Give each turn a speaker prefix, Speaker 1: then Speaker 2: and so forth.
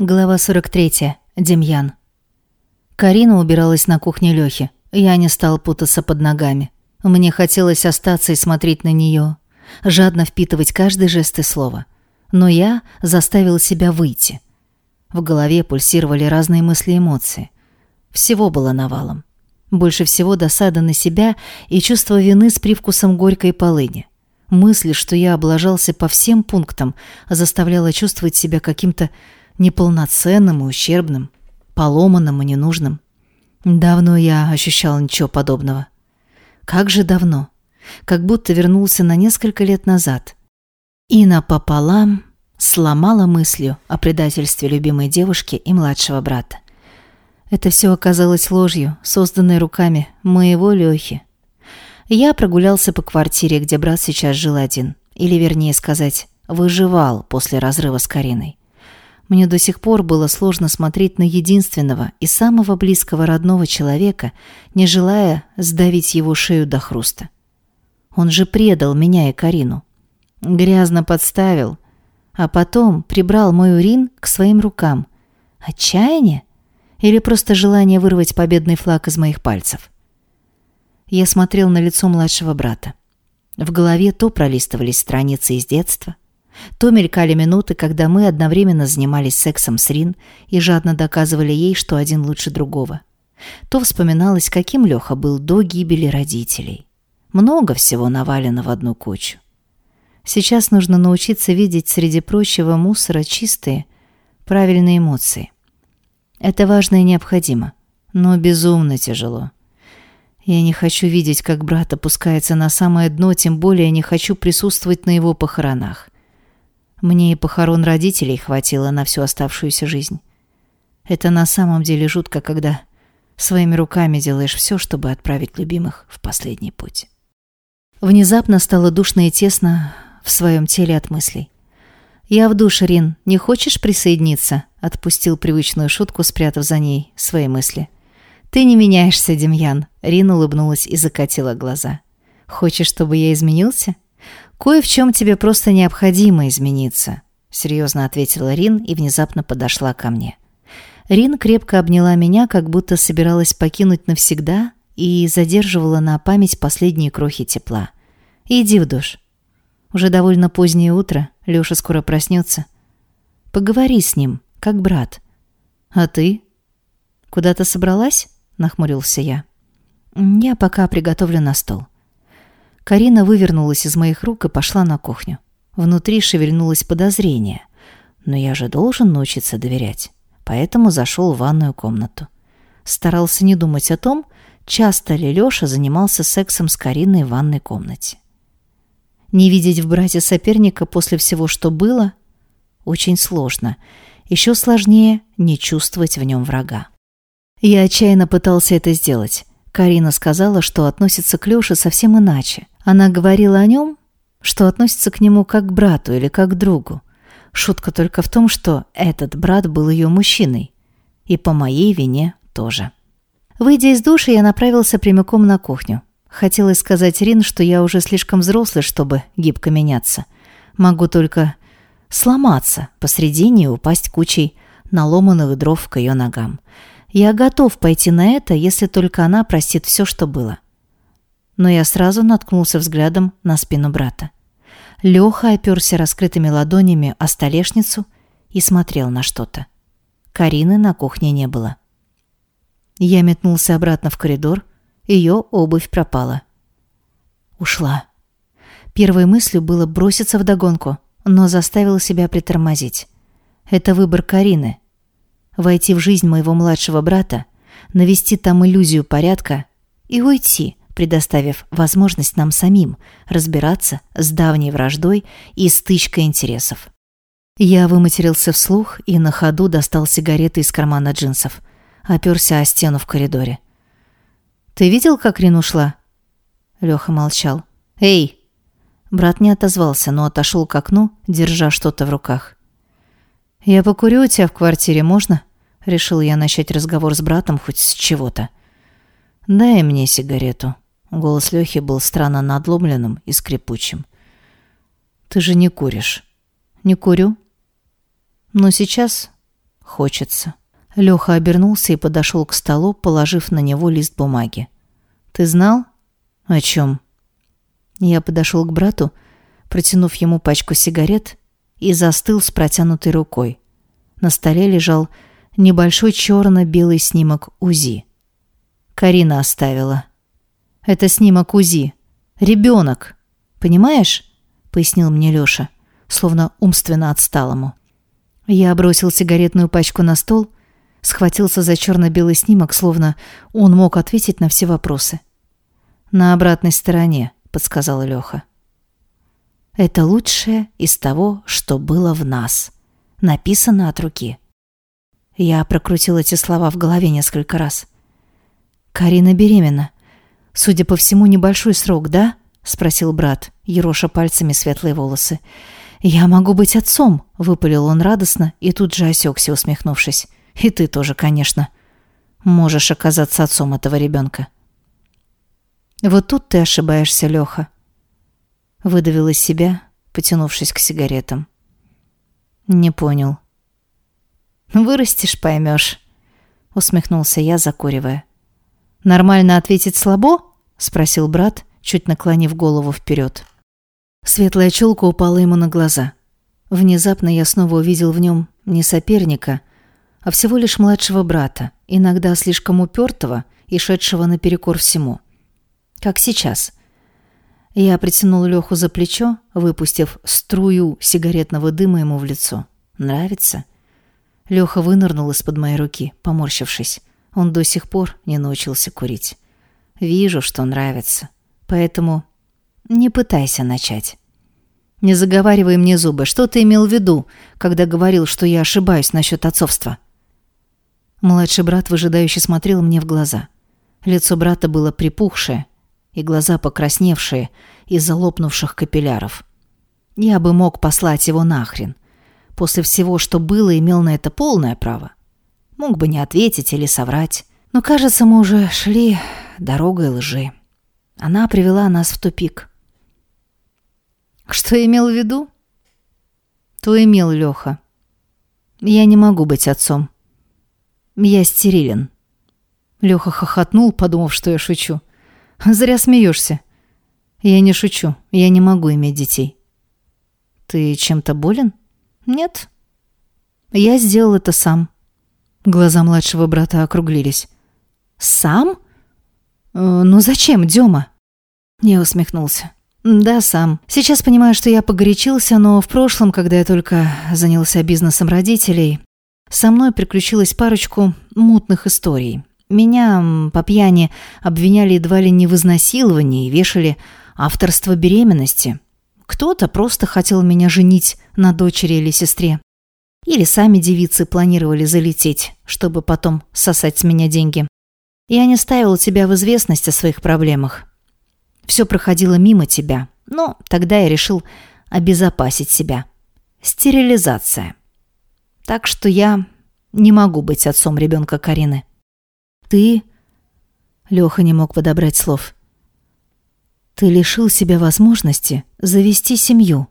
Speaker 1: Глава 43. Демьян. Карина убиралась на кухне Лёхи. Я не стал путаться под ногами. Мне хотелось остаться и смотреть на неё, жадно впитывать каждый жест и слово. Но я заставил себя выйти. В голове пульсировали разные мысли и эмоции. Всего было навалом. Больше всего досада на себя и чувство вины с привкусом горькой полыни. Мысль, что я облажался по всем пунктам, заставляла чувствовать себя каким-то неполноценным и ущербным, поломанным и ненужным. Давно я ощущал ничего подобного. Как же давно. Как будто вернулся на несколько лет назад. И напополам сломала мыслью о предательстве любимой девушки и младшего брата. Это все оказалось ложью, созданной руками моего Лёхи. Я прогулялся по квартире, где брат сейчас жил один. Или, вернее сказать, выживал после разрыва с Кариной. Мне до сих пор было сложно смотреть на единственного и самого близкого родного человека, не желая сдавить его шею до хруста. Он же предал меня и Карину. Грязно подставил, а потом прибрал мой урин к своим рукам. Отчаяние? Или просто желание вырвать победный флаг из моих пальцев? Я смотрел на лицо младшего брата. В голове то пролистывались страницы из детства, то мелькали минуты, когда мы одновременно занимались сексом с Рин и жадно доказывали ей, что один лучше другого. То вспоминалось, каким Леха был до гибели родителей. Много всего навалено в одну кучу. Сейчас нужно научиться видеть среди прочего мусора чистые, правильные эмоции. Это важно и необходимо, но безумно тяжело. Я не хочу видеть, как брат опускается на самое дно, тем более не хочу присутствовать на его похоронах. Мне и похорон родителей хватило на всю оставшуюся жизнь. Это на самом деле жутко, когда своими руками делаешь все, чтобы отправить любимых в последний путь. Внезапно стало душно и тесно в своем теле от мыслей. «Я в душе, Рин. Не хочешь присоединиться?» Отпустил привычную шутку, спрятав за ней свои мысли. «Ты не меняешься, Демьян», — Рин улыбнулась и закатила глаза. «Хочешь, чтобы я изменился?» «Кое в чем тебе просто необходимо измениться», — серьезно ответила Рин и внезапно подошла ко мне. Рин крепко обняла меня, как будто собиралась покинуть навсегда и задерживала на память последние крохи тепла. «Иди в душ. Уже довольно позднее утро, Лёша скоро проснется. Поговори с ним, как брат. А ты? Куда-то собралась?» — нахмурился я. «Я пока приготовлю на стол». Карина вывернулась из моих рук и пошла на кухню. Внутри шевельнулось подозрение. Но я же должен научиться доверять. Поэтому зашел в ванную комнату. Старался не думать о том, часто ли Лёша занимался сексом с Кариной в ванной комнате. Не видеть в брате соперника после всего, что было, очень сложно. Еще сложнее не чувствовать в нем врага. Я отчаянно пытался это сделать. Карина сказала, что относится к Лёше совсем иначе. Она говорила о нем, что относится к нему как к брату или как к другу. Шутка только в том, что этот брат был ее мужчиной. И по моей вине тоже. Выйдя из души, я направился прямиком на кухню. Хотелось сказать Рин, что я уже слишком взрослый, чтобы гибко меняться. Могу только сломаться посредине и упасть кучей наломанных дров к ее ногам. Я готов пойти на это, если только она простит все, что было но я сразу наткнулся взглядом на спину брата. Леха оперся раскрытыми ладонями о столешницу и смотрел на что-то. Карины на кухне не было. Я метнулся обратно в коридор, ее обувь пропала. Ушла. Первой мыслью было броситься в догонку, но заставил себя притормозить. Это выбор Карины. Войти в жизнь моего младшего брата, навести там иллюзию порядка и уйти – предоставив возможность нам самим разбираться с давней враждой и стычкой интересов. Я выматерился вслух и на ходу достал сигареты из кармана джинсов. Оперся о стену в коридоре. «Ты видел, как Рин ушла?» Леха молчал. «Эй!» Брат не отозвался, но отошел к окну, держа что-то в руках. «Я покурю у тебя в квартире, можно?» Решил я начать разговор с братом хоть с чего-то. «Дай мне сигарету», Голос Лёхи был странно надломленным и скрипучим. «Ты же не куришь». «Не курю. Но сейчас хочется». Лёха обернулся и подошел к столу, положив на него лист бумаги. «Ты знал?» «О чем?» Я подошел к брату, протянув ему пачку сигарет, и застыл с протянутой рукой. На столе лежал небольшой черно-белый снимок УЗИ. Карина оставила. «Это снимок УЗИ. Ребенок. Понимаешь?» — пояснил мне Лёша, словно умственно отсталому. Я бросил сигаретную пачку на стол, схватился за черно-белый снимок, словно он мог ответить на все вопросы. «На обратной стороне», — подсказал Лёха. «Это лучшее из того, что было в нас», — написано от руки. Я прокрутил эти слова в голове несколько раз. «Карина беременна. Судя по всему, небольшой срок, да?» — спросил брат, ероша пальцами светлые волосы. «Я могу быть отцом», — выпалил он радостно и тут же осекся, усмехнувшись. «И ты тоже, конечно. Можешь оказаться отцом этого ребенка». «Вот тут ты ошибаешься, Леха», — выдавил из себя, потянувшись к сигаретам. «Не понял». «Вырастешь, поймешь», — усмехнулся я, закуривая. «Нормально ответить слабо?» — спросил брат, чуть наклонив голову вперед. Светлая челка упала ему на глаза. Внезапно я снова увидел в нем не соперника, а всего лишь младшего брата, иногда слишком упертого и шедшего наперекор всему. Как сейчас. Я притянул Леху за плечо, выпустив струю сигаретного дыма ему в лицо. «Нравится?» Леха вынырнул из-под моей руки, поморщившись. Он до сих пор не научился курить. Вижу, что нравится. Поэтому не пытайся начать. Не заговаривай мне зубы. Что ты имел в виду, когда говорил, что я ошибаюсь насчет отцовства? Младший брат выжидающе смотрел мне в глаза. Лицо брата было припухшее, и глаза покрасневшие из-за лопнувших капилляров. Я бы мог послать его нахрен. После всего, что было, имел на это полное право. Мог бы не ответить или соврать. Но, кажется, мы уже шли дорогой лжи. Она привела нас в тупик. Что имел в виду? То имел Леха. Я не могу быть отцом. Я стерилен. Леха хохотнул, подумав, что я шучу. Зря смеешься. Я не шучу. Я не могу иметь детей. Ты чем-то болен? Нет. Я сделал это сам. Глаза младшего брата округлились. Сам? «Э, «Ну зачем, Дема?» Я усмехнулся. «Да, сам. Сейчас понимаю, что я погорячился, но в прошлом, когда я только занялся бизнесом родителей, со мной приключилась парочку мутных историй. Меня по пьяни обвиняли едва ли не в изнасиловании и вешали авторство беременности. Кто-то просто хотел меня женить на дочери или сестре. Или сами девицы планировали залететь, чтобы потом сосать с меня деньги. Я не ставил тебя в известность о своих проблемах. Все проходило мимо тебя, но тогда я решил обезопасить себя. Стерилизация. Так что я не могу быть отцом ребенка Карины. Ты... Леха не мог подобрать слов. Ты лишил себя возможности завести семью.